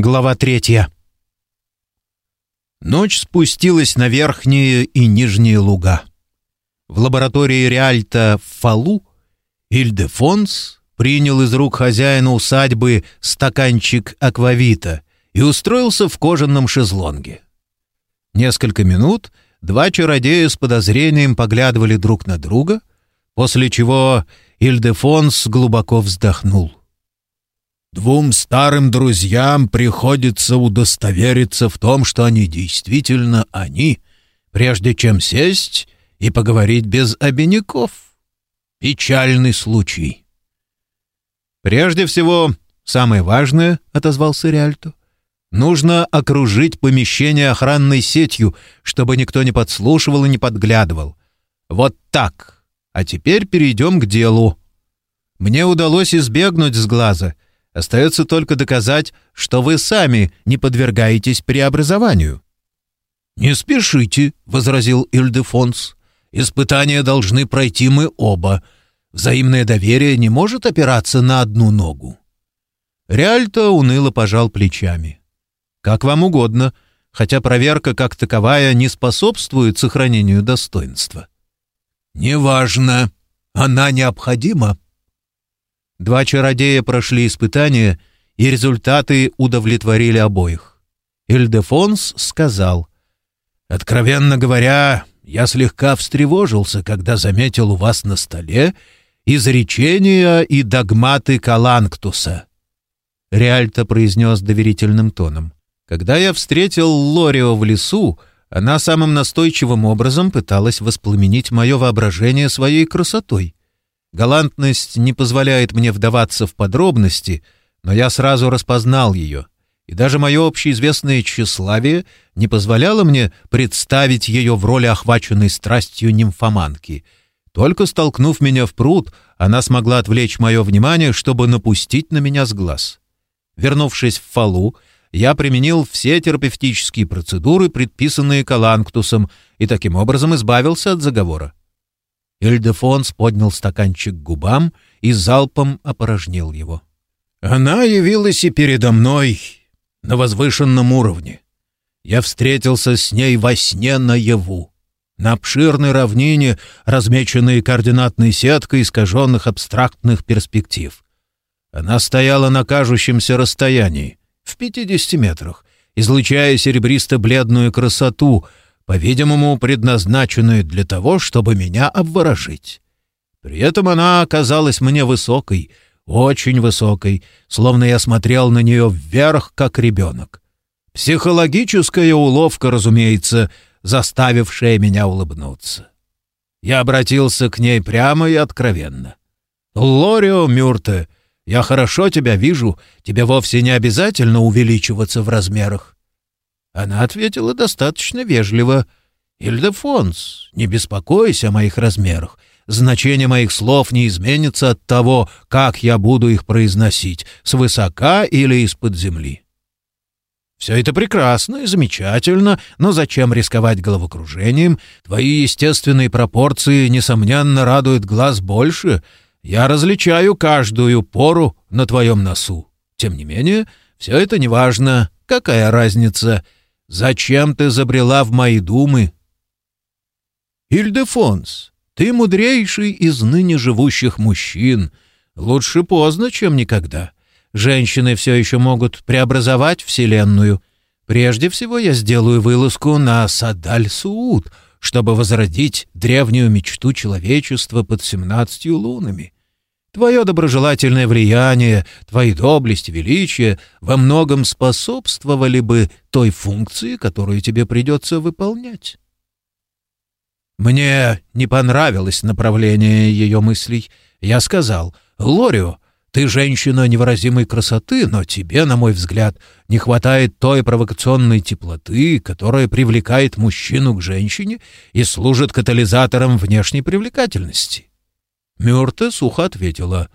Глава третья. Ночь спустилась на верхние и нижние луга. В лаборатории Реальта в Фалу Ильдефонс принял из рук хозяина усадьбы стаканчик аквавита и устроился в кожаном шезлонге. Несколько минут два чародея с подозрением поглядывали друг на друга, после чего Ильдефонс глубоко вздохнул. Двум старым друзьям приходится удостовериться в том, что они действительно они, прежде чем сесть и поговорить без обиняков. Печальный случай. «Прежде всего, самое важное», — отозвался Риальто, — «нужно окружить помещение охранной сетью, чтобы никто не подслушивал и не подглядывал. Вот так. А теперь перейдем к делу. Мне удалось избегнуть с глаза — Остается только доказать, что вы сами не подвергаетесь преобразованию». «Не спешите», — возразил Ильдефонс. «Испытания должны пройти мы оба. Взаимное доверие не может опираться на одну ногу». Реальто уныло пожал плечами. «Как вам угодно, хотя проверка как таковая не способствует сохранению достоинства». «Неважно. Она необходима», Два чародея прошли испытания, и результаты удовлетворили обоих. Ильдефонс сказал, «Откровенно говоря, я слегка встревожился, когда заметил у вас на столе изречения и догматы Каланктуса». Реальто произнес доверительным тоном. «Когда я встретил Лорио в лесу, она самым настойчивым образом пыталась воспламенить мое воображение своей красотой. Галантность не позволяет мне вдаваться в подробности, но я сразу распознал ее, и даже мое общеизвестное тщеславие не позволяло мне представить ее в роли охваченной страстью нимфоманки. Только столкнув меня в пруд, она смогла отвлечь мое внимание, чтобы напустить на меня с глаз. Вернувшись в Фалу, я применил все терапевтические процедуры, предписанные Каланктусом, и таким образом избавился от заговора. Ильдефонс поднял стаканчик к губам и залпом опорожнил его. «Она явилась и передо мной на возвышенном уровне. Я встретился с ней во сне наяву, на обширной равнине, размеченной координатной сеткой искаженных абстрактных перспектив. Она стояла на кажущемся расстоянии, в 50 метрах, излучая серебристо-бледную красоту — по-видимому, предназначенную для того, чтобы меня обворожить. При этом она оказалась мне высокой, очень высокой, словно я смотрел на нее вверх, как ребенок. Психологическая уловка, разумеется, заставившая меня улыбнуться. Я обратился к ней прямо и откровенно. «Лорио Мюрте, я хорошо тебя вижу, тебе вовсе не обязательно увеличиваться в размерах. Она ответила достаточно вежливо. «Ильдефонс, не беспокойся о моих размерах. Значение моих слов не изменится от того, как я буду их произносить, свысока или из-под земли». «Все это прекрасно и замечательно, но зачем рисковать головокружением? Твои естественные пропорции, несомненно, радуют глаз больше. Я различаю каждую пору на твоем носу. Тем не менее, все это неважно. Какая разница?» Зачем ты забрела в мои думы?» «Ильдефонс, ты мудрейший из ныне живущих мужчин. Лучше поздно, чем никогда. Женщины все еще могут преобразовать Вселенную. Прежде всего я сделаю вылазку на Садаль-Сууд, чтобы возродить древнюю мечту человечества под семнадцатью лунами. Твое доброжелательное влияние, твои доблесть величие во многом способствовали бы той функции, которую тебе придется выполнять. Мне не понравилось направление ее мыслей. Я сказал, «Лорио, ты женщина невыразимой красоты, но тебе, на мой взгляд, не хватает той провокационной теплоты, которая привлекает мужчину к женщине и служит катализатором внешней привлекательности. Мёрта сухо ответила.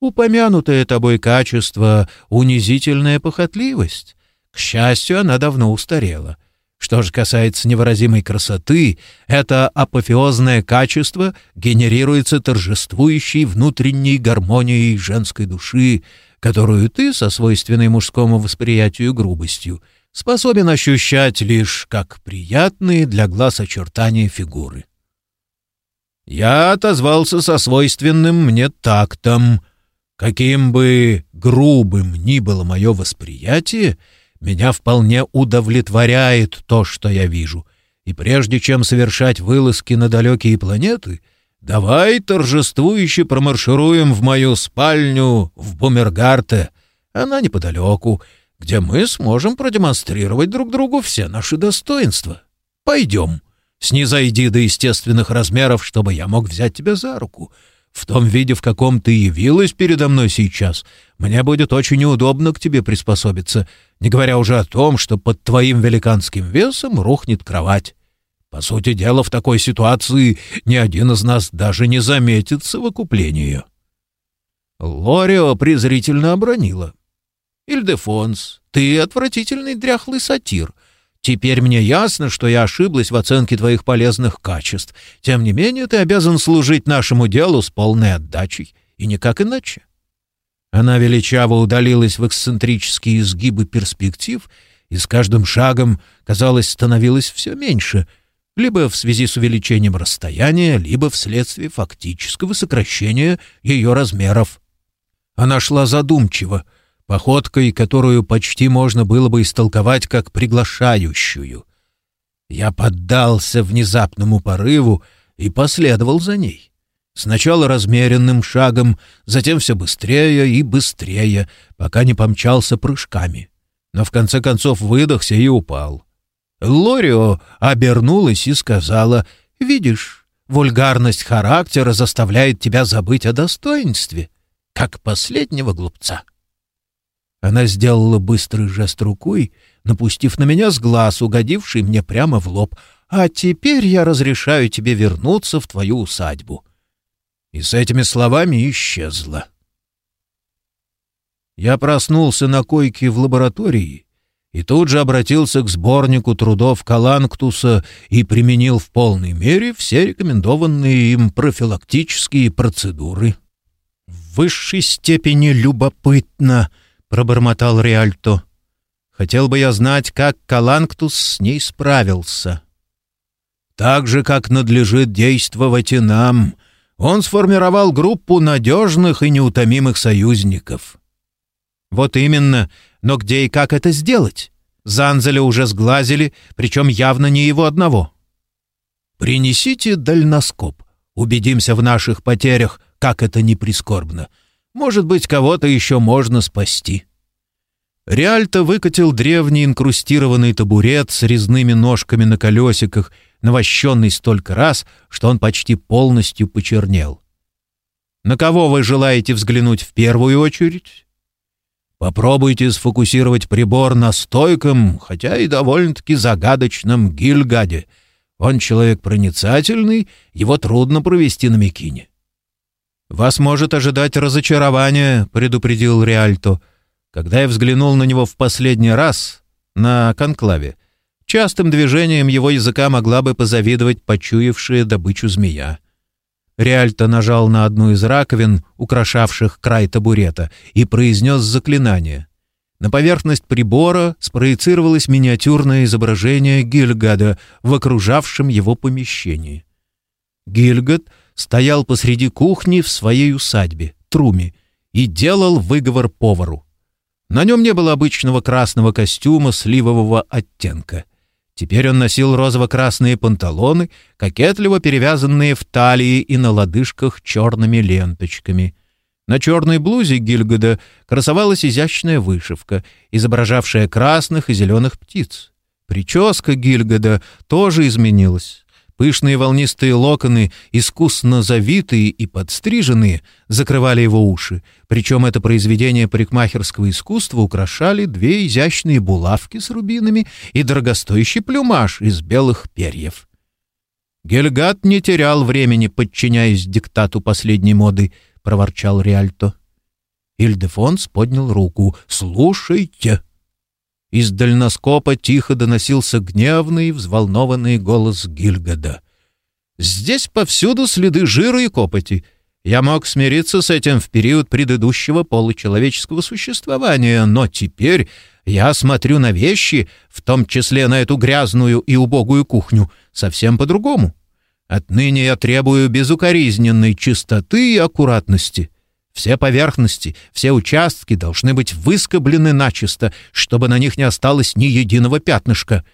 «Упомянутое тобой качество — унизительная похотливость. К счастью, она давно устарела. Что же касается невыразимой красоты, это апофеозное качество генерируется торжествующей внутренней гармонией женской души, которую ты, со свойственной мужскому восприятию грубостью, способен ощущать лишь как приятные для глаз очертания фигуры. Я отозвался со свойственным мне тактом. Каким бы грубым ни было мое восприятие, меня вполне удовлетворяет то, что я вижу. И прежде чем совершать вылазки на далекие планеты, давай торжествующе промаршируем в мою спальню в Бумергарте. Она неподалеку, где мы сможем продемонстрировать друг другу все наши достоинства. Пойдем. Снизойди до естественных размеров, чтобы я мог взять тебя за руку. В том виде, в каком ты явилась передо мной сейчас, мне будет очень неудобно к тебе приспособиться, не говоря уже о том, что под твоим великанским весом рухнет кровать. По сути дела, в такой ситуации ни один из нас даже не заметит совокупление. Лорио презрительно обронила. «Ильдефонс, ты отвратительный дряхлый сатир. Теперь мне ясно, что я ошиблась в оценке твоих полезных качеств. Тем не менее, ты обязан служить нашему делу с полной отдачей, и никак иначе». Она величаво удалилась в эксцентрические изгибы перспектив и с каждым шагом, казалось, становилась все меньше, либо в связи с увеличением расстояния, либо вследствие фактического сокращения ее размеров. Она шла задумчиво, походкой, которую почти можно было бы истолковать как приглашающую. Я поддался внезапному порыву и последовал за ней. Сначала размеренным шагом, затем все быстрее и быстрее, пока не помчался прыжками. Но в конце концов выдохся и упал. Лорио обернулась и сказала, «Видишь, вульгарность характера заставляет тебя забыть о достоинстве, как последнего глупца». Она сделала быстрый жест рукой, напустив на меня с глаз, угодивший мне прямо в лоб. «А теперь я разрешаю тебе вернуться в твою усадьбу». И с этими словами исчезла. Я проснулся на койке в лаборатории и тут же обратился к сборнику трудов Каланктуса и применил в полной мере все рекомендованные им профилактические процедуры. В высшей степени любопытно —— пробормотал Риальто. «Хотел бы я знать, как Каланктус с ней справился». «Так же, как надлежит действовать и нам, он сформировал группу надежных и неутомимых союзников». «Вот именно. Но где и как это сделать? Занзеля уже сглазили, причем явно не его одного». «Принесите дальноскоп. Убедимся в наших потерях, как это не прискорбно. Может быть, кого-то еще можно спасти. Реальто выкатил древний инкрустированный табурет с резными ножками на колесиках, навощенный столько раз, что он почти полностью почернел. «На кого вы желаете взглянуть в первую очередь?» «Попробуйте сфокусировать прибор на стойком, хотя и довольно-таки загадочном Гильгаде. Он человек проницательный, его трудно провести на Микине». «Вас может ожидать разочарование», — предупредил Риальто. Когда я взглянул на него в последний раз, на конклаве, частым движением его языка могла бы позавидовать почуявшая добычу змея. Риальто нажал на одну из раковин, украшавших край табурета, и произнес заклинание. На поверхность прибора спроецировалось миниатюрное изображение Гильгада в окружавшем его помещении. Гильгад — стоял посреди кухни в своей усадьбе, Труме, и делал выговор повару. На нем не было обычного красного костюма сливового оттенка. Теперь он носил розово-красные панталоны, кокетливо перевязанные в талии и на лодыжках черными ленточками. На черной блузе Гильгода красовалась изящная вышивка, изображавшая красных и зеленых птиц. Прическа Гильгода тоже изменилась. Пышные волнистые локоны, искусно завитые и подстриженные, закрывали его уши, причем это произведение парикмахерского искусства украшали две изящные булавки с рубинами и дорогостоящий плюмаж из белых перьев. «Гельгат не терял времени, подчиняясь диктату последней моды», — проворчал Риальто. Ильдефонс поднял руку. «Слушайте!» Из дальноскопа тихо доносился гневный, взволнованный голос Гильгада. «Здесь повсюду следы жира и копоти. Я мог смириться с этим в период предыдущего получеловеческого существования, но теперь я смотрю на вещи, в том числе на эту грязную и убогую кухню, совсем по-другому. Отныне я требую безукоризненной чистоты и аккуратности. Все поверхности, все участки должны быть выскоблены начисто, чтобы на них не осталось ни единого пятнышка.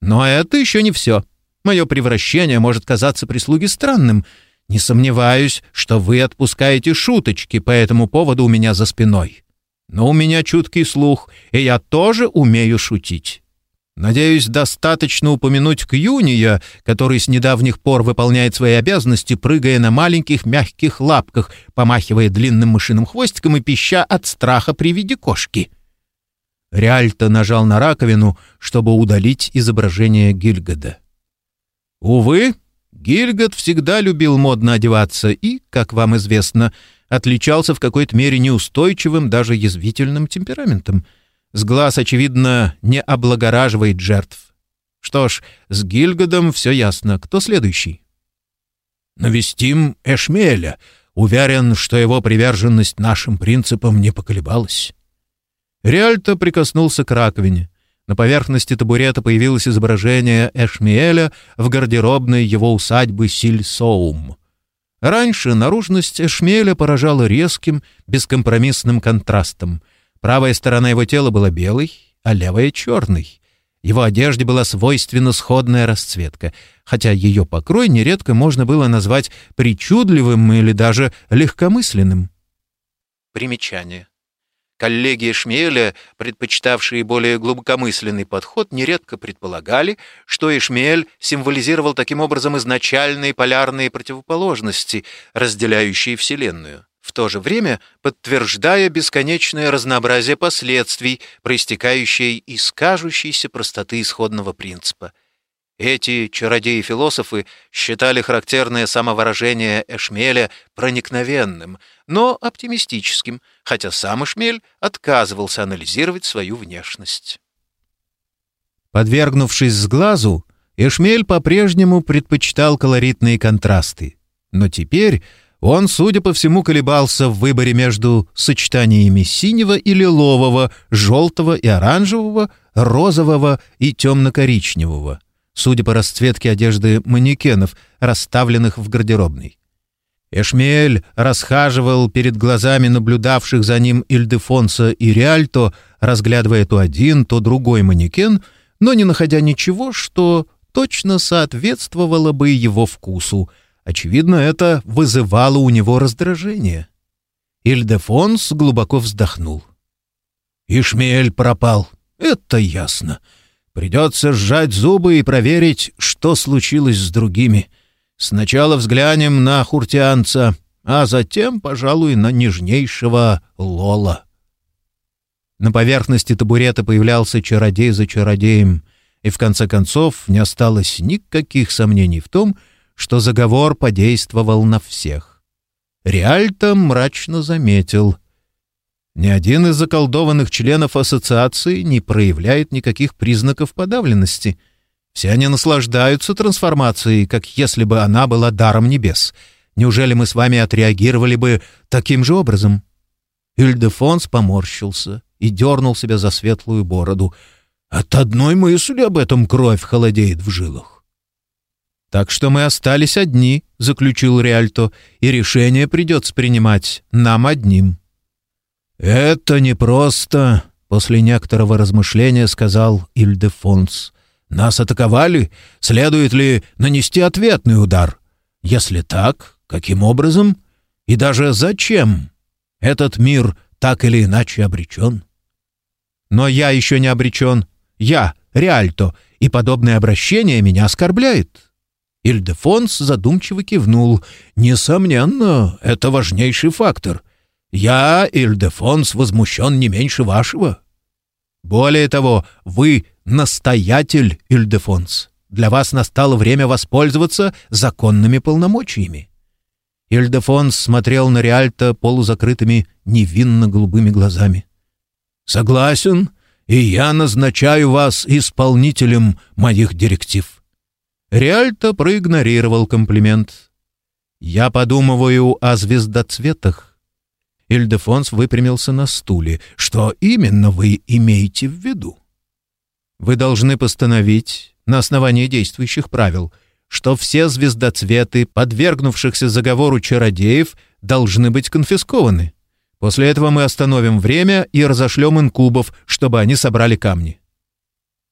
Но это еще не все. Мое превращение может казаться прислуге странным. Не сомневаюсь, что вы отпускаете шуточки по этому поводу у меня за спиной. Но у меня чуткий слух, и я тоже умею шутить. Надеюсь, достаточно упомянуть Кьюния, который с недавних пор выполняет свои обязанности, прыгая на маленьких мягких лапках, помахивая длинным мышиным хвостиком и пища от страха при виде кошки. Реальто нажал на раковину, чтобы удалить изображение Гильгода. Увы, Гильгод всегда любил модно одеваться и, как вам известно, отличался в какой-то мере неустойчивым, даже язвительным темпераментом — с глаз, очевидно, не облагораживает жертв. Что ж, с Гильгадом все ясно. Кто следующий? Навестим Эшмеля. Уверен, что его приверженность нашим принципам не поколебалась. Реальто прикоснулся к раковине. На поверхности табурета появилось изображение Эшмиэля в гардеробной его усадьбы Сильсоум. Раньше наружность Эшмеля поражала резким, бескомпромиссным контрастом. Правая сторона его тела была белой, а левая — черной. Его одежде была свойственна сходная расцветка, хотя ее покрой нередко можно было назвать причудливым или даже легкомысленным. Примечание. Коллеги Эшмеэля, предпочитавшие более глубокомысленный подход, нередко предполагали, что Эшмеэль символизировал таким образом изначальные полярные противоположности, разделяющие Вселенную в то же время подтверждая бесконечное разнообразие последствий, проистекающие из кажущейся простоты исходного принципа. Эти чародеи-философы считали характерное самовыражение Эшмеля проникновенным, но оптимистическим, хотя сам Эшмель отказывался анализировать свою внешность. Подвергнувшись сглазу, Эшмель по-прежнему предпочитал колоритные контрасты. Но теперь он, судя по всему, колебался в выборе между сочетаниями синего и лилового, желтого и оранжевого, розового и темно-коричневого, судя по расцветке одежды манекенов, расставленных в гардеробной. Эшмиэль расхаживал перед глазами наблюдавших за ним Ильдефонса и Риальто, разглядывая то один, то другой манекен, но не находя ничего, что точно соответствовало бы его вкусу — Очевидно, это вызывало у него раздражение. Ильдефонс глубоко вздохнул. «Ишмиэль пропал. Это ясно. Придется сжать зубы и проверить, что случилось с другими. Сначала взглянем на хуртианца, а затем, пожалуй, на нежнейшего Лола». На поверхности табурета появлялся чародей за чародеем, и в конце концов не осталось никаких сомнений в том, что что заговор подействовал на всех. Реальто мрачно заметил. Ни один из заколдованных членов ассоциации не проявляет никаких признаков подавленности. Все они наслаждаются трансформацией, как если бы она была даром небес. Неужели мы с вами отреагировали бы таким же образом?» Ильдефонс поморщился и дернул себя за светлую бороду. «От одной мысли об этом кровь холодеет в жилах». «Так что мы остались одни», — заключил Риальто, «и решение придется принимать нам одним». «Это непросто», — после некоторого размышления сказал Ильдефонс. «Нас атаковали? Следует ли нанести ответный удар? Если так, каким образом? И даже зачем? Этот мир так или иначе обречен». «Но я еще не обречен. Я, Риальто, и подобное обращение меня оскорбляет». Ильдефонс задумчиво кивнул. «Несомненно, это важнейший фактор. Я, Ильдефонс, возмущен не меньше вашего. Более того, вы настоятель, Ильдефонс. Для вас настало время воспользоваться законными полномочиями». Ильдефонс смотрел на Риальто полузакрытыми невинно-голубыми глазами. «Согласен, и я назначаю вас исполнителем моих директив». Риальто проигнорировал комплимент. «Я подумываю о звездоцветах». Ильдефонс выпрямился на стуле. «Что именно вы имеете в виду?» «Вы должны постановить, на основании действующих правил, что все звездоцветы, подвергнувшихся заговору чародеев, должны быть конфискованы. После этого мы остановим время и разошлем инкубов, чтобы они собрали камни».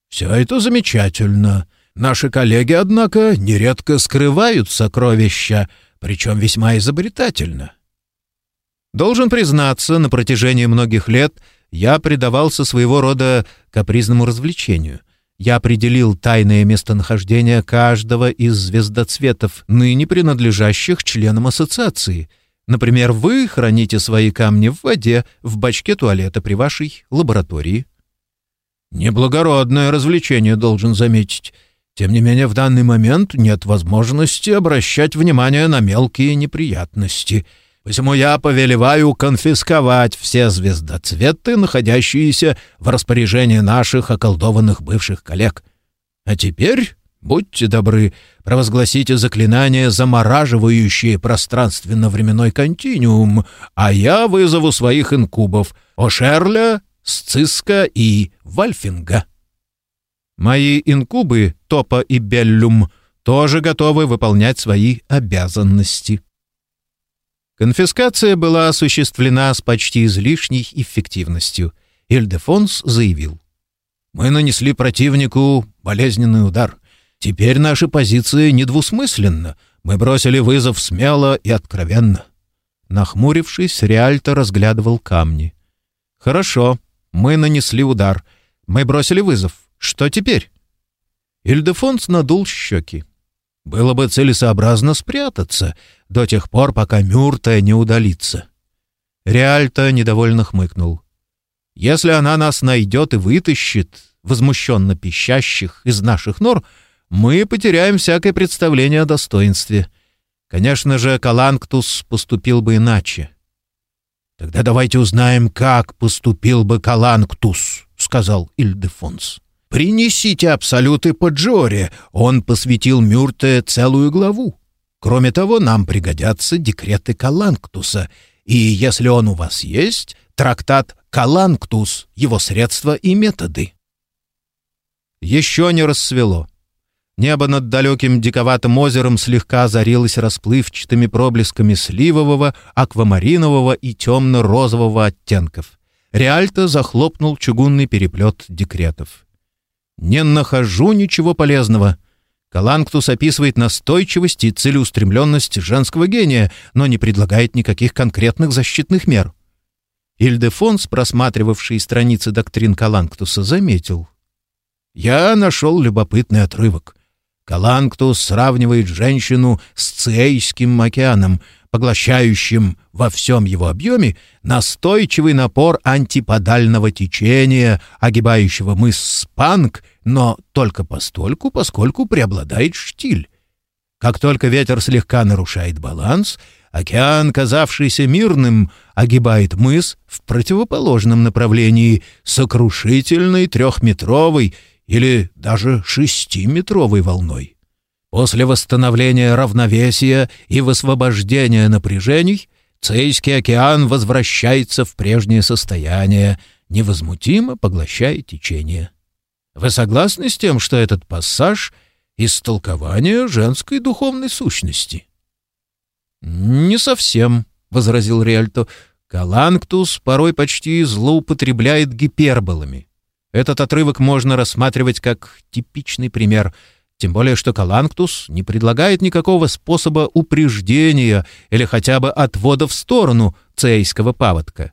«Все это замечательно. Наши коллеги, однако, нередко скрывают сокровища, причем весьма изобретательно». Должен признаться, на протяжении многих лет я предавался своего рода капризному развлечению. Я определил тайное местонахождение каждого из звездоцветов, ныне принадлежащих членам ассоциации. Например, вы храните свои камни в воде в бачке туалета при вашей лаборатории. Неблагородное развлечение, должен заметить. Тем не менее, в данный момент нет возможности обращать внимание на мелкие неприятности — Посему я повелеваю конфисковать все звездоцветы, находящиеся в распоряжении наших околдованных бывших коллег. А теперь, будьте добры, провозгласите заклинание, замораживающее пространственно-временной континуум, а я вызову своих инкубов — Ошерля, Сциска и Вальфинга. Мои инкубы, Топа и Беллюм, тоже готовы выполнять свои обязанности. Конфискация была осуществлена с почти излишней эффективностью. Ильдефонс заявил. «Мы нанесли противнику болезненный удар. Теперь наша позиция недвусмысленна. Мы бросили вызов смело и откровенно». Нахмурившись, Реальто разглядывал камни. «Хорошо, мы нанесли удар. Мы бросили вызов. Что теперь?» Ильдефонс надул щеки. Было бы целесообразно спрятаться до тех пор, пока Мюрта не удалится. Реальто недовольно хмыкнул. «Если она нас найдет и вытащит, возмущенно пищащих, из наших нор, мы потеряем всякое представление о достоинстве. Конечно же, Каланктус поступил бы иначе». «Тогда давайте узнаем, как поступил бы Каланктус», — сказал Ильдефонс. Принесите абсолюты по Джоре, он посвятил Мюрте целую главу. Кроме того, нам пригодятся декреты Каланктуса, и если он у вас есть, трактат Каланктус, его средства и методы. Еще не рассвело. Небо над далеким диковатым озером слегка озарилось расплывчатыми проблесками сливового, аквамаринового и темно-розового оттенков. Реальто захлопнул чугунный переплет декретов. Не нахожу ничего полезного. Каланктус описывает настойчивость и целеустремленность женского гения, но не предлагает никаких конкретных защитных мер. Ильдефонс, просматривавший страницы доктрин Каланктуса, заметил. «Я нашел любопытный отрывок. Каланктус сравнивает женщину с Циейским океаном, поглощающим во всем его объеме настойчивый напор антиподального течения, огибающего мыс Спанг, но только постольку, поскольку преобладает штиль. Как только ветер слегка нарушает баланс, океан, казавшийся мирным, огибает мыс в противоположном направлении сокрушительной трехметровой или даже шестиметровой волной. После восстановления равновесия и высвобождения напряжений Цейский океан возвращается в прежнее состояние, невозмутимо поглощая течение. Вы согласны с тем, что этот пассаж — истолкование женской духовной сущности? «Не совсем», — возразил Риальто. «Каланктус порой почти злоупотребляет гиперболами. Этот отрывок можно рассматривать как типичный пример — тем более, что Каланктус не предлагает никакого способа упреждения или хотя бы отвода в сторону цейского паводка.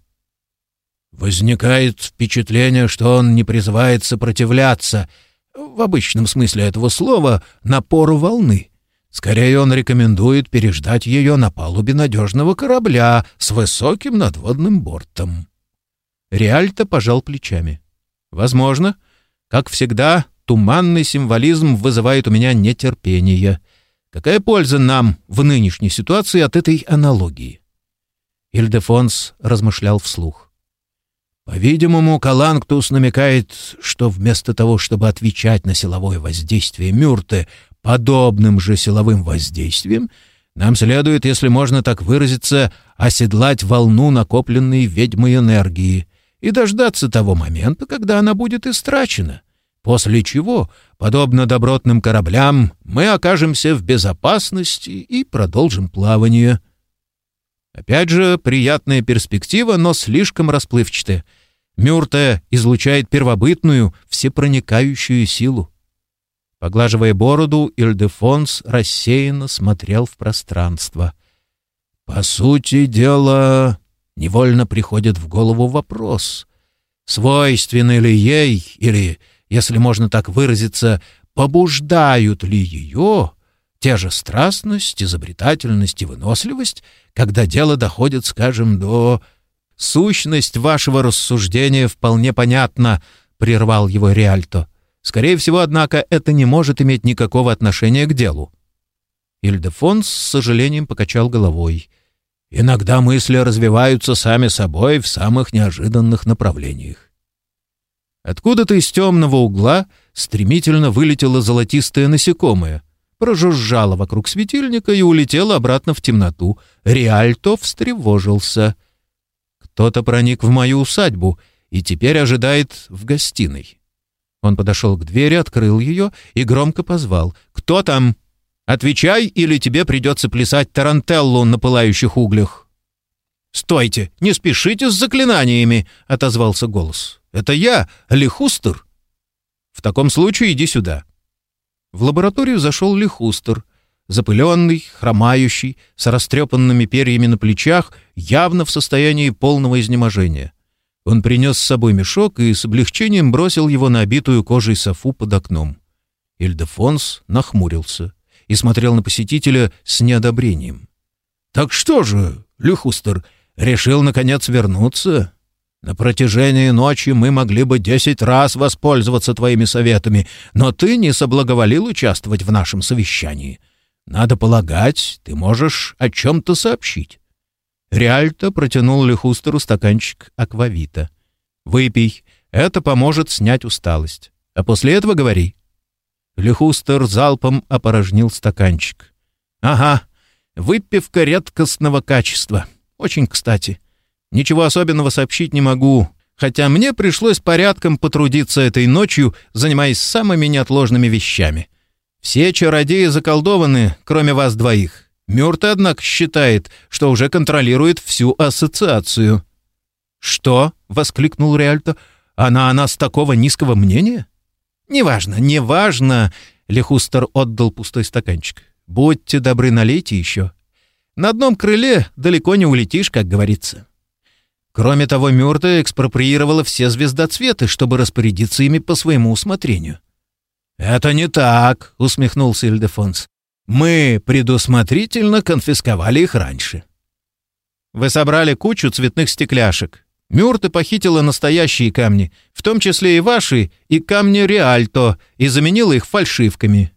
Возникает впечатление, что он не призывает сопротивляться, в обычном смысле этого слова, напору волны. Скорее, он рекомендует переждать ее на палубе надежного корабля с высоким надводным бортом. Реальто пожал плечами. «Возможно. Как всегда, туманный символизм вызывает у меня нетерпение. Какая польза нам в нынешней ситуации от этой аналогии? Ильдефонс размышлял вслух. По-видимому, Каланктус намекает, что вместо того, чтобы отвечать на силовое воздействие Мюрте подобным же силовым воздействием, Нам следует, если можно так выразиться, оседлать волну накопленной ведьмой энергии и дождаться того момента, когда она будет истрачена, после чего, подобно добротным кораблям, мы окажемся в безопасности и продолжим плавание. Опять же, приятная перспектива, но слишком расплывчатая. Мюрта излучает первобытную, всепроникающую силу. Поглаживая бороду, Ильдефонс рассеянно смотрел в пространство. «По сути дела, невольно приходит в голову вопрос, свойственны ли ей, или, если можно так выразиться, побуждают ли ее те же страстность, изобретательность и выносливость, когда дело доходит, скажем, до... «Сущность вашего рассуждения вполне понятна», — прервал его Риальто. Скорее всего, однако, это не может иметь никакого отношения к делу. Ильдефонс с сожалением покачал головой. «Иногда мысли развиваются сами собой в самых неожиданных направлениях». Откуда-то из темного угла стремительно вылетело золотистое насекомое, прожужжало вокруг светильника и улетело обратно в темноту. Риальто встревожился. «Кто-то проник в мою усадьбу и теперь ожидает в гостиной». Он подошел к двери, открыл ее и громко позвал. «Кто там? Отвечай, или тебе придется плясать тарантеллу на пылающих углях». «Стойте! Не спешите с заклинаниями!» — отозвался голос. «Это я, Лихустер!» «В таком случае иди сюда». В лабораторию зашел Лихустер, запыленный, хромающий, с растрепанными перьями на плечах, явно в состоянии полного изнеможения. Он принес с собой мешок и с облегчением бросил его на обитую кожей софу под окном. Ильдефонс нахмурился и смотрел на посетителя с неодобрением. «Так что же, Люхустер, решил, наконец, вернуться? На протяжении ночи мы могли бы десять раз воспользоваться твоими советами, но ты не соблаговолил участвовать в нашем совещании. Надо полагать, ты можешь о чем-то сообщить». Риальто протянул Лехустеру стаканчик аквавита. «Выпей, это поможет снять усталость. А после этого говори». Лехустер залпом опорожнил стаканчик. «Ага, выпивка редкостного качества. Очень кстати. Ничего особенного сообщить не могу, хотя мне пришлось порядком потрудиться этой ночью, занимаясь самыми неотложными вещами. Все чародеи заколдованы, кроме вас двоих. Мёртый, однако, считает, что уже контролирует всю ассоциацию». «Что?» — воскликнул Реальто. «Она о нас такого низкого мнения?» «Неважно, неважно!» — Лехустер отдал пустой стаканчик. «Будьте добры, налейте еще. На одном крыле далеко не улетишь, как говорится». Кроме того, Мёрта экспроприировала все звездоцветы, чтобы распорядиться ими по своему усмотрению. «Это не так», — усмехнулся Ильдефонс. Мы предусмотрительно конфисковали их раньше. Вы собрали кучу цветных стекляшек. Мюрта похитила настоящие камни, в том числе и ваши, и камни Реальто, и заменила их фальшивками.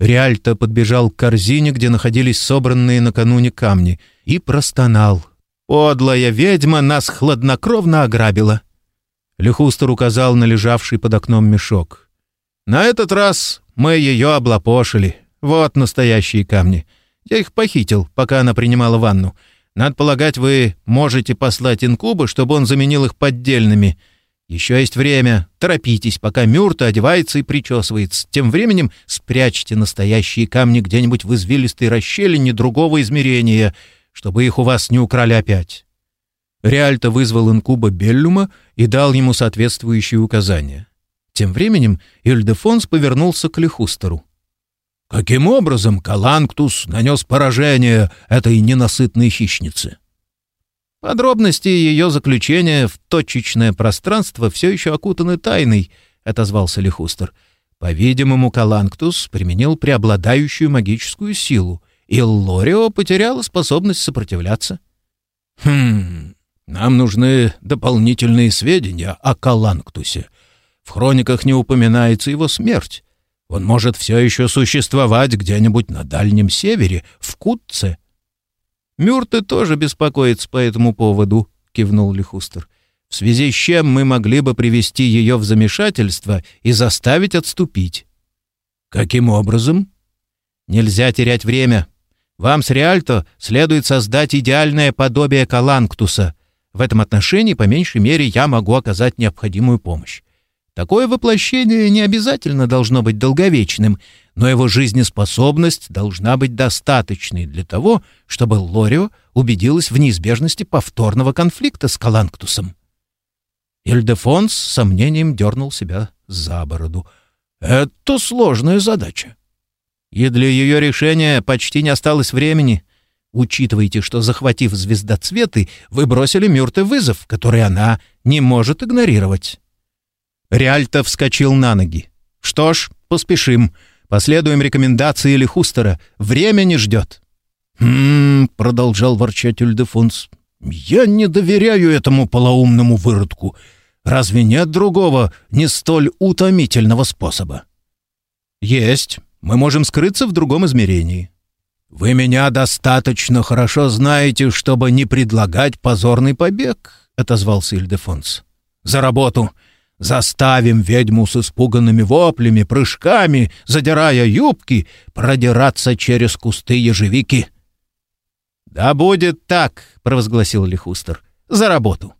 Реальто подбежал к корзине, где находились собранные накануне камни, и простонал. «Подлая ведьма нас хладнокровно ограбила!» Лехустер указал на лежавший под окном мешок. «На этот раз мы ее облапошили. Вот настоящие камни. Я их похитил, пока она принимала ванну. Надо полагать, вы можете послать инкуба, чтобы он заменил их поддельными. Еще есть время. Торопитесь, пока Мюрта одевается и причесывается. Тем временем спрячьте настоящие камни где-нибудь в извилистой расщелине другого измерения, чтобы их у вас не украли опять». Реальто вызвал инкуба Беллюма и дал ему соответствующие указания. Тем временем Ильдефонс повернулся к Лехустеру. Каким образом Каланктус нанес поражение этой ненасытной хищнице? Подробности ее заключения в точечное пространство все еще окутаны тайной, — отозвался Лихустер. По-видимому, Каланктус применил преобладающую магическую силу, и Лорио потеряла способность сопротивляться. Хм, нам нужны дополнительные сведения о Каланктусе. В хрониках не упоминается его смерть. Он может все еще существовать где-нибудь на Дальнем Севере, в Кутце. «Мюрты тоже беспокоится по этому поводу», — кивнул Лихустер. «В связи с чем мы могли бы привести ее в замешательство и заставить отступить». «Каким образом?» «Нельзя терять время. Вам с Реальто следует создать идеальное подобие Каланктуса. В этом отношении, по меньшей мере, я могу оказать необходимую помощь. Такое воплощение не обязательно должно быть долговечным, но его жизнеспособность должна быть достаточной для того, чтобы Лорио убедилась в неизбежности повторного конфликта с Каланктусом. Ильдефонс с сомнением дернул себя за бороду. «Это сложная задача. И для ее решения почти не осталось времени. Учитывайте, что, захватив звездоцветы, вы бросили Мюрте вызов, который она не может игнорировать». Реальто вскочил на ноги. «Что ж, поспешим. Последуем рекомендации Лихустера. Время не ждет». «Хм...» — продолжал ворчать Ульдефонс. «Я не доверяю этому полоумному выродку. Разве нет другого, не столь утомительного способа?» «Есть. Мы можем скрыться в другом измерении». «Вы меня достаточно хорошо знаете, чтобы не предлагать позорный побег», — отозвался Ильдефонс. «За работу! Заставим ведьму с испуганными воплями, прыжками, задирая юбки, продираться через кусты ежевики». «Да будет так», — провозгласил Лихустер. «За работу».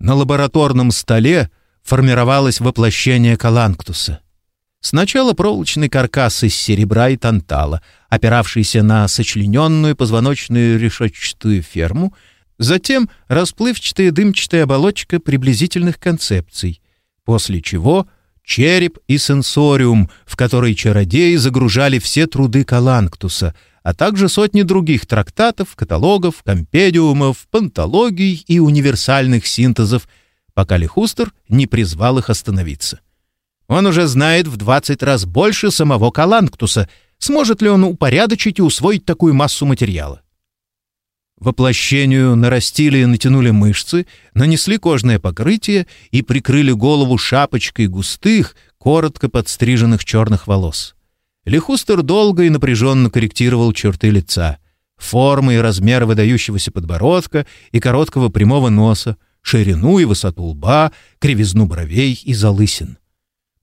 На лабораторном столе формировалось воплощение Каланктуса. Сначала проволочный каркас из серебра и тантала, опиравшийся на сочлененную позвоночную решетчатую ферму — Затем расплывчатая дымчатая оболочка приблизительных концепций, после чего череп и сенсориум, в который чародеи загружали все труды Каланктуса, а также сотни других трактатов, каталогов, компедиумов, пантологий и универсальных синтезов, пока Лихустер не призвал их остановиться. Он уже знает в 20 раз больше самого Каланктуса. Сможет ли он упорядочить и усвоить такую массу материала? Воплощению нарастили и натянули мышцы, нанесли кожное покрытие и прикрыли голову шапочкой густых, коротко подстриженных черных волос. Лихустер долго и напряженно корректировал черты лица, формы и размеры выдающегося подбородка и короткого прямого носа, ширину и высоту лба, кривизну бровей и залысин.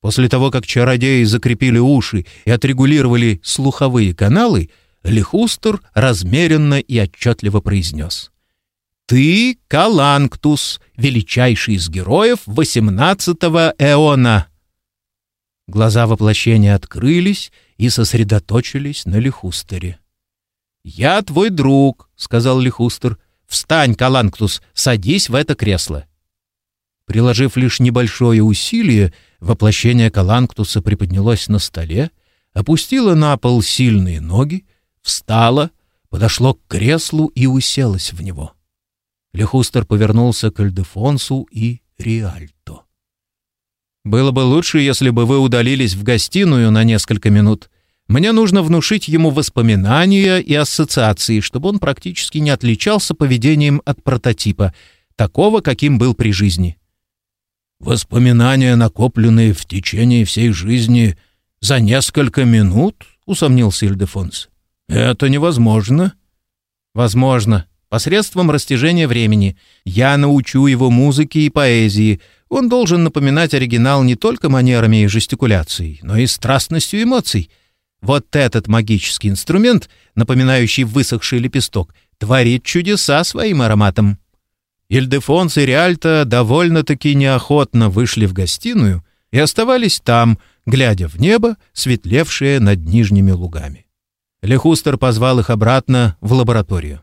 После того, как чародеи закрепили уши и отрегулировали слуховые каналы — Лихустер размеренно и отчетливо произнес. «Ты — Каланктус, величайший из героев XVIII эона!» Глаза воплощения открылись и сосредоточились на Лихустере. «Я твой друг», — сказал Лихустер. «Встань, Каланктус, садись в это кресло». Приложив лишь небольшое усилие, воплощение Каланктуса приподнялось на столе, опустило на пол сильные ноги встала, подошло к креслу и уселась в него. Лехустер повернулся к Альдефонсу и Риальто. «Было бы лучше, если бы вы удалились в гостиную на несколько минут. Мне нужно внушить ему воспоминания и ассоциации, чтобы он практически не отличался поведением от прототипа, такого, каким был при жизни». «Воспоминания, накопленные в течение всей жизни за несколько минут?» — усомнился Ильдефонс. «Это невозможно». «Возможно. Посредством растяжения времени. Я научу его музыке и поэзии. Он должен напоминать оригинал не только манерами и жестикуляцией, но и страстностью эмоций. Вот этот магический инструмент, напоминающий высохший лепесток, творит чудеса своим ароматом». Ильдефонс и Риальто довольно-таки неохотно вышли в гостиную и оставались там, глядя в небо, светлевшее над нижними лугами. Лехустер позвал их обратно в лабораторию.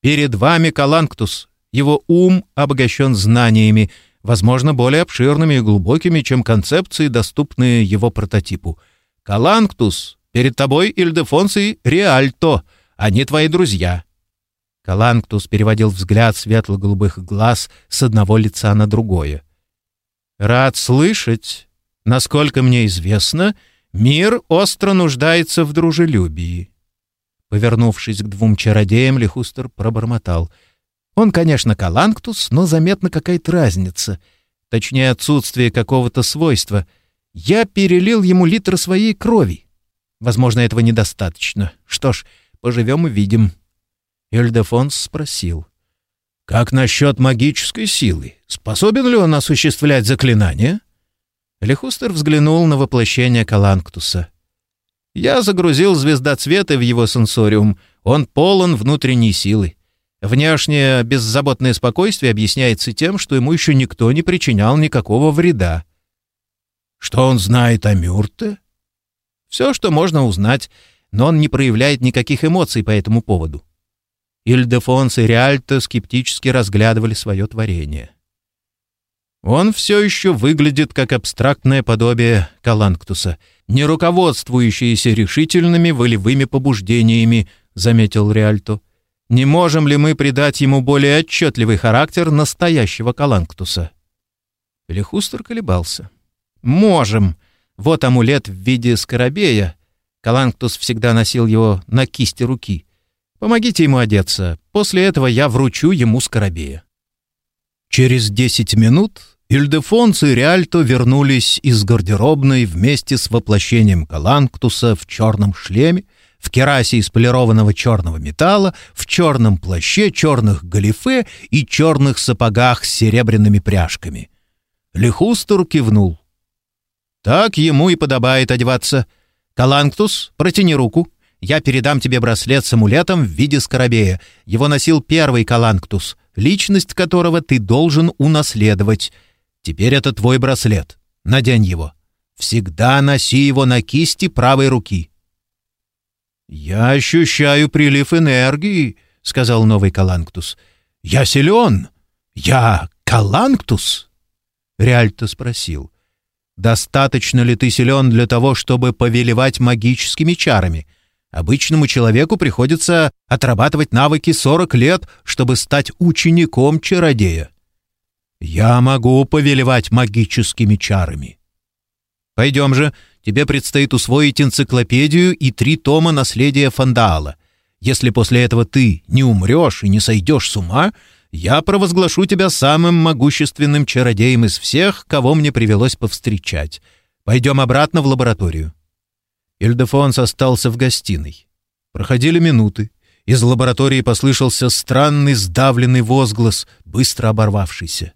«Перед вами Каланктус. Его ум обогащен знаниями, возможно, более обширными и глубокими, чем концепции, доступные его прототипу. Каланктус, перед тобой Ильдефонс и Риальто. Они твои друзья». Каланктус переводил взгляд светло-голубых глаз с одного лица на другое. «Рад слышать. Насколько мне известно, — Мир остро нуждается в дружелюбии. Повернувшись к двум чародеям, Лихустер пробормотал. Он, конечно, каланктус, но заметна какая-то разница. Точнее, отсутствие какого-то свойства. Я перелил ему литр своей крови. Возможно, этого недостаточно. Что ж, поживем и видим. Эльдефонс спросил. «Как насчет магической силы? Способен ли он осуществлять заклинания?» Лехустер взглянул на воплощение Каланктуса. Я загрузил звездоцветы в его сенсориум. Он полон внутренней силы. Внешнее беззаботное спокойствие объясняется тем, что ему еще никто не причинял никакого вреда. Что он знает о Мюрте? Все, что можно узнать, но он не проявляет никаких эмоций по этому поводу. Ильдефонс и Риальто скептически разглядывали свое творение. Он все еще выглядит как абстрактное подобие Каланктуса, не руководствующееся решительными волевыми побуждениями, заметил Риальто. Не можем ли мы придать ему более отчетливый характер настоящего Каланктуса? Пелехустер колебался. Можем, вот амулет в виде скоробея. Каланктус всегда носил его на кисти руки. Помогите ему одеться. После этого я вручу ему скоробея. Через десять минут Ильдефонс и Риальто вернулись из гардеробной вместе с воплощением Каланктуса в черном шлеме, в керасе из полированного черного металла, в черном плаще, черных галифе и черных сапогах с серебряными пряжками. Лихустур кивнул. Так ему и подобает одеваться. Каланктус, протяни руку. Я передам тебе браслет с амулетом в виде скоробея. Его носил первый Каланктус, личность которого ты должен унаследовать. Теперь это твой браслет. Надень его. Всегда носи его на кисти правой руки. «Я ощущаю прилив энергии», — сказал новый Каланктус. «Я силен. Я Каланктус?» Реальто спросил. Достаточно ли ты силен для того, чтобы повелевать магическими чарами? Обычному человеку приходится отрабатывать навыки 40 лет, чтобы стать учеником чародея. Я могу повелевать магическими чарами. Пойдем же, тебе предстоит усвоить энциклопедию и три тома наследия Фандаала. Если после этого ты не умрешь и не сойдешь с ума, я провозглашу тебя самым могущественным чародеем из всех, кого мне привелось повстречать. Пойдем обратно в лабораторию». Ильдефонс остался в гостиной. Проходили минуты. Из лаборатории послышался странный сдавленный возглас, быстро оборвавшийся.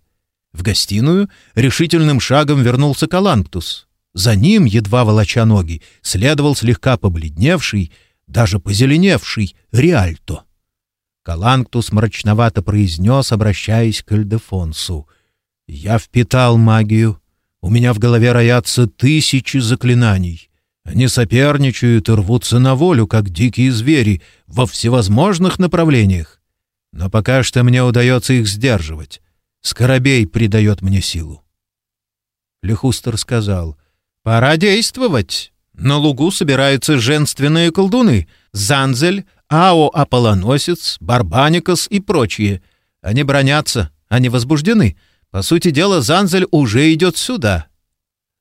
В гостиную решительным шагом вернулся Каланктус. За ним, едва волоча ноги, следовал слегка побледневший, даже позеленевший Риальто. Каланктус мрачновато произнес, обращаясь к Эльдефонсу. «Я впитал магию. У меня в голове роятся тысячи заклинаний. Они соперничают и рвутся на волю, как дикие звери, во всевозможных направлениях. Но пока что мне удается их сдерживать. Скоробей придает мне силу». Лехустер сказал, «Пора действовать. На лугу собираются женственные колдуны. Занзель, Ао Аполлоносец, Барбаникос и прочие. Они бронятся, они возбуждены. По сути дела, Занзель уже идет сюда».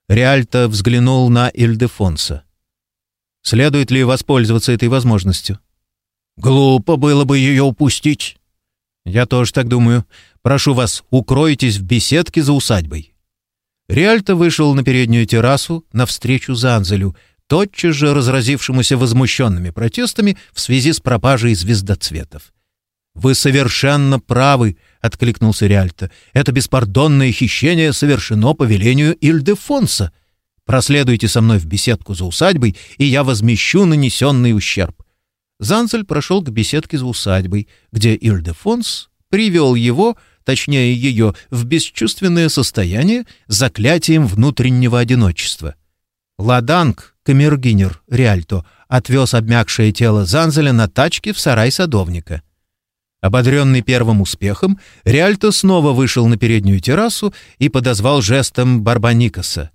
Реальто взглянул на Ильдефонса. «Следует ли воспользоваться этой возможностью?» «Глупо было бы ее упустить». «Я тоже так думаю. Прошу вас, укройтесь в беседке за усадьбой». Реальто вышел на переднюю террасу навстречу Занзелю, тотчас же разразившемуся возмущенными протестами в связи с пропажей звездоцветов. «Вы совершенно правы», — откликнулся Риальто. «Это беспардонное хищение совершено по велению Ильдефонса. Проследуйте со мной в беседку за усадьбой, и я возмещу нанесенный ущерб». Занцель прошел к беседке за усадьбой, где Ильдефонс привел его, точнее ее, в бесчувственное состояние заклятием внутреннего одиночества. Ладанг, камергинер Риальто, отвез обмякшее тело Занзеля на тачке в сарай садовника. Ободренный первым успехом, Риальто снова вышел на переднюю террасу и подозвал жестом Барбаникаса.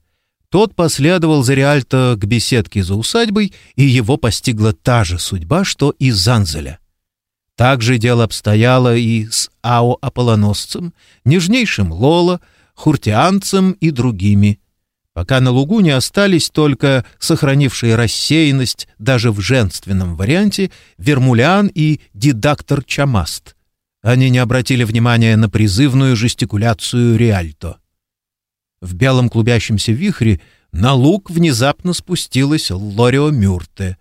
Тот последовал за Риальто к беседке за усадьбой, и его постигла та же судьба, что и Занзеля. Так же дело обстояло и с Ао Аполлоносцем, нежнейшим Лоло, хуртианцем и другими пока на лугу не остались только сохранившие рассеянность даже в женственном варианте Вермулян и дидактор Чамаст. Они не обратили внимания на призывную жестикуляцию Риальто. В белом клубящемся вихре на луг внезапно спустилась Лорио Мюрте.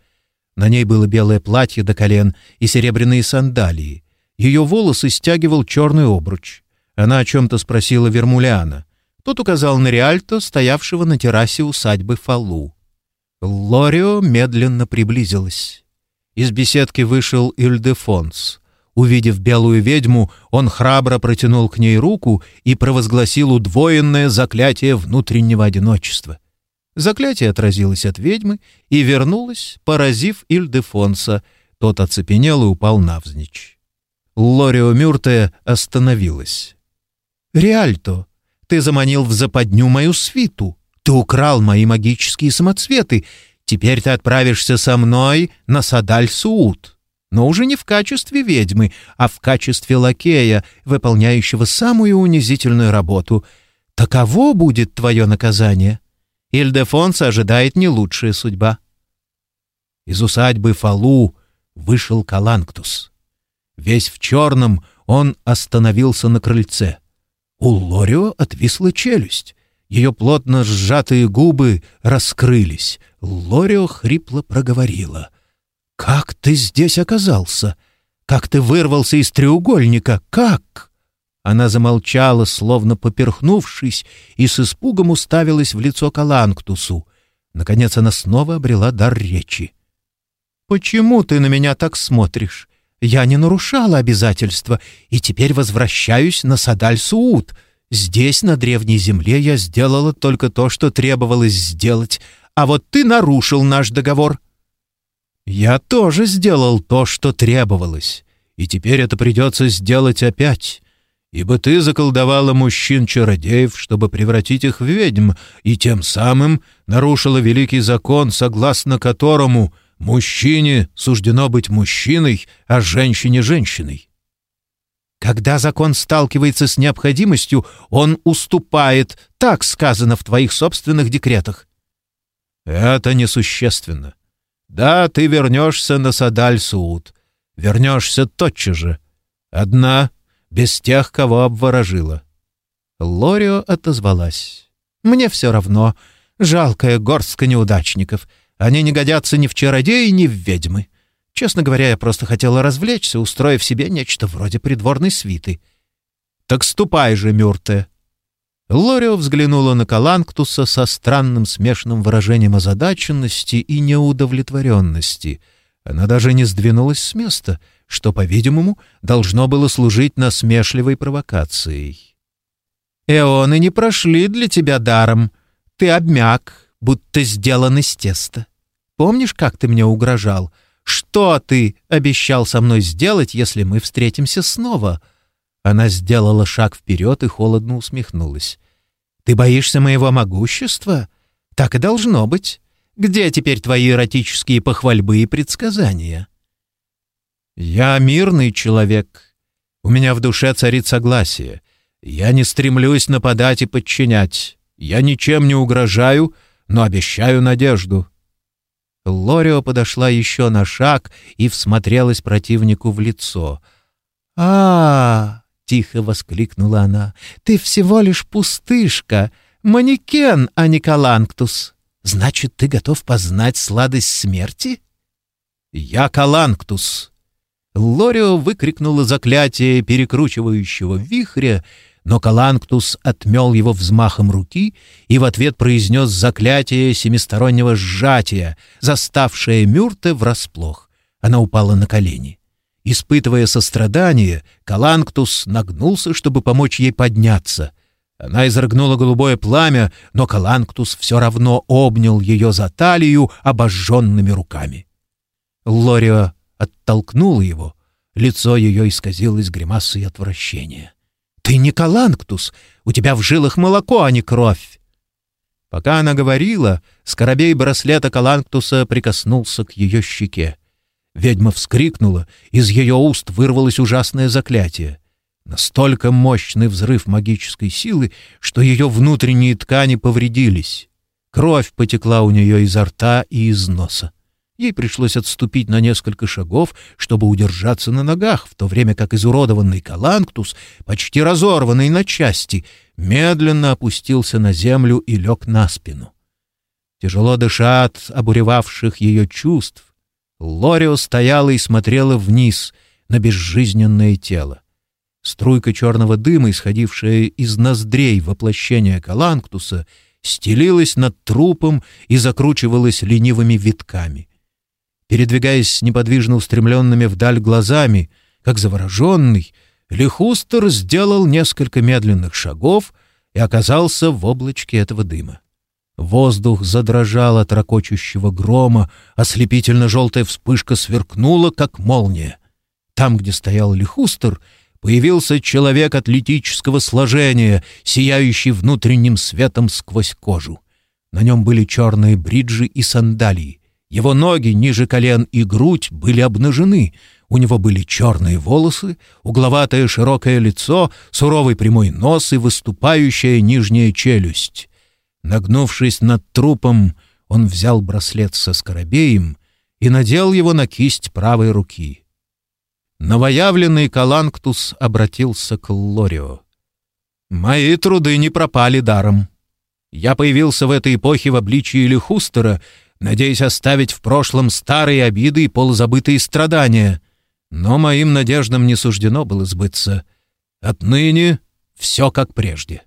На ней было белое платье до колен и серебряные сандалии. Ее волосы стягивал черный обруч. Она о чем-то спросила Вермуляна — тот указал на Риальто, стоявшего на террасе усадьбы Фалу. Лорио медленно приблизилась. Из беседки вышел Ильдефонс. Увидев белую ведьму, он храбро протянул к ней руку и провозгласил удвоенное заклятие внутреннего одиночества. Заклятие отразилось от ведьмы и вернулось, поразив Ильдефонса. Тот оцепенел и упал навзничь. Лорио Мюрте остановилась. «Реальто, ты заманил в западню мою свиту. Ты украл мои магические самоцветы. Теперь ты отправишься со мной на Садаль-Сууд. Но уже не в качестве ведьмы, а в качестве лакея, выполняющего самую унизительную работу. Таково будет твое наказание. Ильдефонса ожидает не лучшая судьба. Из усадьбы Фалу вышел Каланктус. Весь в черном он остановился на крыльце. У Лорио отвисла челюсть. Ее плотно сжатые губы раскрылись. Лорио хрипло проговорила. «Как ты здесь оказался? Как ты вырвался из треугольника? Как?» Она замолчала, словно поперхнувшись, и с испугом уставилась в лицо Каланктусу. Наконец она снова обрела дар речи. «Почему ты на меня так смотришь? Я не нарушала обязательства, и теперь возвращаюсь на Садаль-Сууд. Здесь, на древней земле, я сделала только то, что требовалось сделать, а вот ты нарушил наш договор». «Я тоже сделал то, что требовалось, и теперь это придется сделать опять, ибо ты заколдовала мужчин-чародеев, чтобы превратить их в ведьм, и тем самым нарушила великий закон, согласно которому мужчине суждено быть мужчиной, а женщине — женщиной. Когда закон сталкивается с необходимостью, он уступает, так сказано в твоих собственных декретах. Это несущественно. Да, ты вернешься на Садаль-Сууд. Вернешься тотчас же. Одна, без тех, кого обворожила. Лорио отозвалась. «Мне все равно. Жалкая горстка неудачников. Они не годятся ни в чародеи, ни в ведьмы. Честно говоря, я просто хотела развлечься, устроив себе нечто вроде придворной свиты. «Так ступай же, Мюрте!» Лорио взглянула на Каланктуса со странным смешанным выражением озадаченности и неудовлетворенности. Она даже не сдвинулась с места, что, по-видимому, должно было служить насмешливой провокацией. «Эоны не прошли для тебя даром. Ты обмяк, будто сделан из теста. Помнишь, как ты мне угрожал? Что ты обещал со мной сделать, если мы встретимся снова?» Она сделала шаг вперед и холодно усмехнулась. «Ты боишься моего могущества? Так и должно быть. Где теперь твои эротические похвальбы и предсказания?» «Я мирный человек. У меня в душе царит согласие. Я не стремлюсь нападать и подчинять. Я ничем не угрожаю, но обещаю надежду. Лорио подошла еще на шаг и всмотрелась противнику в лицо. а, -а, тихо воскликнула она. «Ты всего лишь пустышка, манекен, а не каланктус. Значит, ты готов познать сладость смерти?» «Я каланктус!» Лорио выкрикнула заклятие перекручивающего вихря, но Каланктус отмел его взмахом руки и в ответ произнес заклятие семистороннего сжатия, заставшее Мюрте врасплох. Она упала на колени. Испытывая сострадание, Каланктус нагнулся, чтобы помочь ей подняться. Она изрыгнула голубое пламя, но Каланктус все равно обнял ее за талию обожженными руками. Лорио оттолкнула его. Лицо ее исказилось гримасой отвращения. «Ты не Каланктус! У тебя в жилах молоко, а не кровь!» Пока она говорила, скоробей браслета Каланктуса прикоснулся к ее щеке. Ведьма вскрикнула, из ее уст вырвалось ужасное заклятие. Настолько мощный взрыв магической силы, что ее внутренние ткани повредились. Кровь потекла у нее изо рта и из носа. Ей пришлось отступить на несколько шагов, чтобы удержаться на ногах, в то время как изуродованный Каланктус, почти разорванный на части, медленно опустился на землю и лег на спину. Тяжело дыша от обуревавших ее чувств, Лорио стояла и смотрела вниз на безжизненное тело. Струйка черного дыма, исходившая из ноздрей воплощения Каланктуса, стелилась над трупом и закручивалась ленивыми витками. Передвигаясь неподвижно устремленными вдаль глазами, как завороженный, Лихустер сделал несколько медленных шагов и оказался в облачке этого дыма. Воздух задрожал от ракочущего грома, ослепительно-желтая вспышка сверкнула, как молния. Там, где стоял Лихустер, появился человек атлетического сложения, сияющий внутренним светом сквозь кожу. На нем были черные бриджи и сандалии. Его ноги ниже колен и грудь были обнажены. У него были черные волосы, угловатое широкое лицо, суровый прямой нос и выступающая нижняя челюсть. Нагнувшись над трупом, он взял браслет со скоробеем и надел его на кисть правой руки. Новоявленный Каланктус обратился к Лорио. «Мои труды не пропали даром. Я появился в этой эпохе в обличии Лихустера, надеясь оставить в прошлом старые обиды и полузабытые страдания. Но моим надеждам не суждено было сбыться. Отныне все как прежде.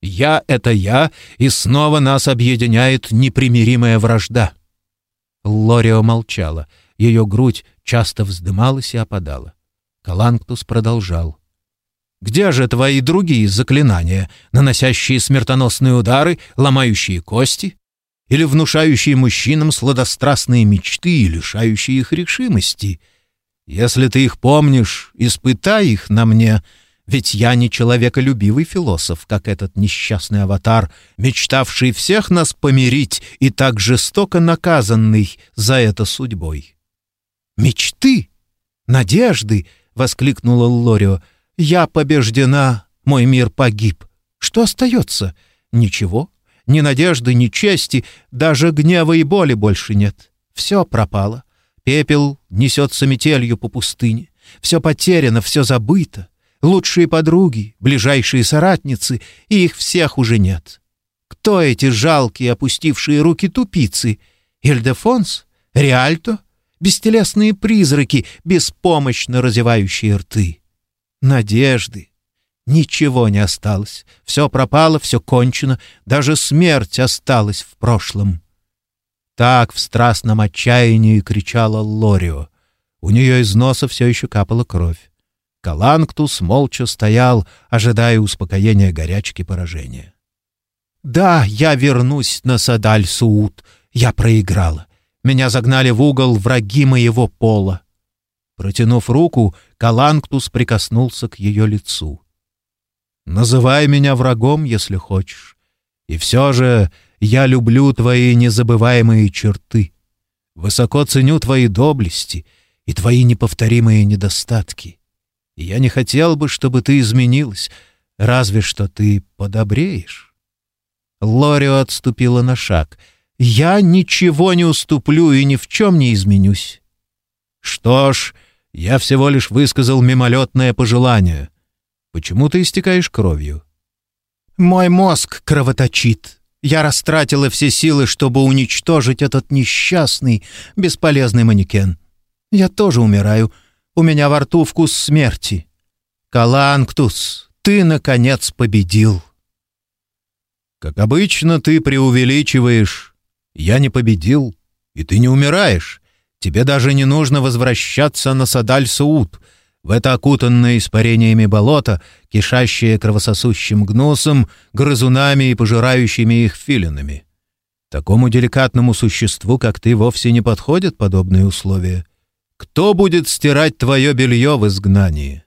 Я — это я, и снова нас объединяет непримиримая вражда». Лорио молчала. Ее грудь часто вздымалась и опадала. Каланктус продолжал. «Где же твои другие заклинания, наносящие смертоносные удары, ломающие кости? Или внушающие мужчинам сладострастные мечты и лишающие их решимости? Если ты их помнишь, испытай их на мне, ведь я не человеколюбивый философ, как этот несчастный аватар, мечтавший всех нас помирить и так жестоко наказанный за это судьбой. Мечты, надежды — воскликнула Лорио. «Я побеждена, мой мир погиб. Что остается? Ничего. Ни надежды, ни чести, даже гнева и боли больше нет. Все пропало. Пепел несется метелью по пустыне. Все потеряно, все забыто. Лучшие подруги, ближайшие соратницы, и их всех уже нет. Кто эти жалкие, опустившие руки тупицы? Ильдефонс? Риальто? бестелесные призраки, беспомощно разевающие рты. Надежды. Ничего не осталось. Все пропало, все кончено. Даже смерть осталась в прошлом. Так в страстном отчаянии кричала Лорио. У нее из носа все еще капала кровь. Каланктус молча стоял, ожидая успокоения горячки поражения. «Да, я вернусь на Садаль-Сууд. Я проиграла. Меня загнали в угол враги моего пола. Протянув руку, Каланктус прикоснулся к ее лицу. «Называй меня врагом, если хочешь. И все же я люблю твои незабываемые черты. Высоко ценю твои доблести и твои неповторимые недостатки. И я не хотел бы, чтобы ты изменилась, разве что ты подобреешь». Лорио отступила на шаг — я ничего не уступлю и ни в чем не изменюсь. Что ж, я всего лишь высказал мимолетное пожелание. Почему ты истекаешь кровью? Мой мозг кровоточит. Я растратила все силы, чтобы уничтожить этот несчастный, бесполезный манекен. Я тоже умираю. У меня во рту вкус смерти. Каланктус, ты, наконец, победил. Как обычно, ты преувеличиваешь. Я не победил, и ты не умираешь. Тебе даже не нужно возвращаться на Садаль-Сууд, в это окутанное испарениями болото, кишащее кровососущим гнусом, грызунами и пожирающими их филинами. Такому деликатному существу, как ты, вовсе не подходят подобные условия. Кто будет стирать твое белье в изгнании?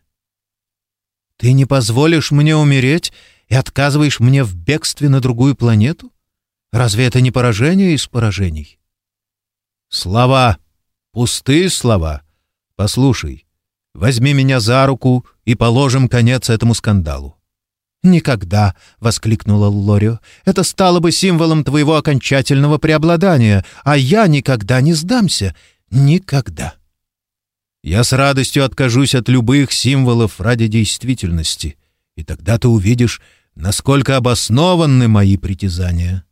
Ты не позволишь мне умереть и отказываешь мне в бегстве на другую планету? Разве это не поражение из поражений? Слова. Пустые слова. Послушай, возьми меня за руку и положим конец этому скандалу. «Никогда!» — воскликнула Лорио. «Это стало бы символом твоего окончательного преобладания, а я никогда не сдамся. Никогда!» «Я с радостью откажусь от любых символов ради действительности, и тогда ты увидишь, насколько обоснованы мои притязания».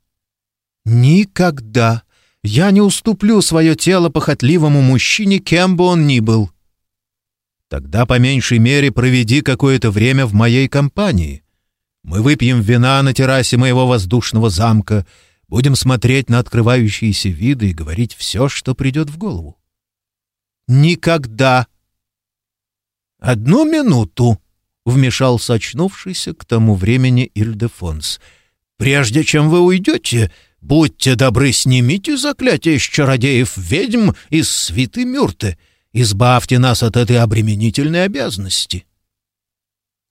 «Никогда! Я не уступлю свое тело похотливому мужчине, кем бы он ни был!» «Тогда, по меньшей мере, проведи какое-то время в моей компании. Мы выпьем вина на террасе моего воздушного замка, будем смотреть на открывающиеся виды и говорить все, что придет в голову. Никогда. Одну минуту, — вмешался очнувшийся к тому времени Ильдефонс. Прежде чем вы уйдете, будьте добры, снимите заклятие с чародеев-ведьм из свиты Мюрты. Избавьте нас от этой обременительной обязанности.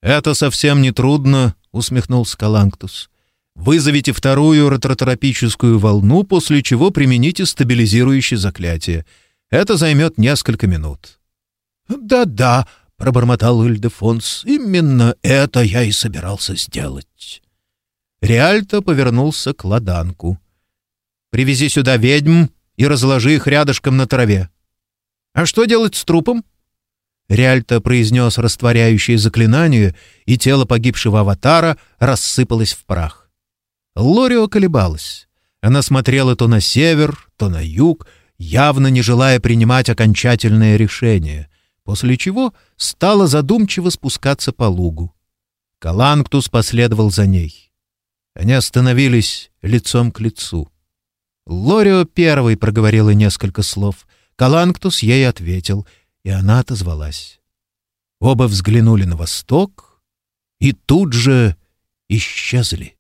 «Это совсем не трудно», — усмехнулся Каланктус. «Вызовите вторую ретротропическую волну, после чего примените стабилизирующее заклятие. Это займет несколько минут». «Да-да», — пробормотал Ильдефонс, — «именно это я и собирался сделать». Реальто повернулся к ладанку. «Привези сюда ведьм и разложи их рядышком на траве». «А что делать с трупом?» Реальто произнес растворяющее заклинание, и тело погибшего аватара рассыпалось в прах. Лорио колебалась. Она смотрела то на север, то на юг, явно не желая принимать окончательное решение, после чего стала задумчиво спускаться по лугу. Каланктус последовал за ней. Они остановились лицом к лицу. Лорио первой проговорила несколько слов. Каланктус ей ответил — и она отозвалась. Оба взглянули на восток и тут же исчезли.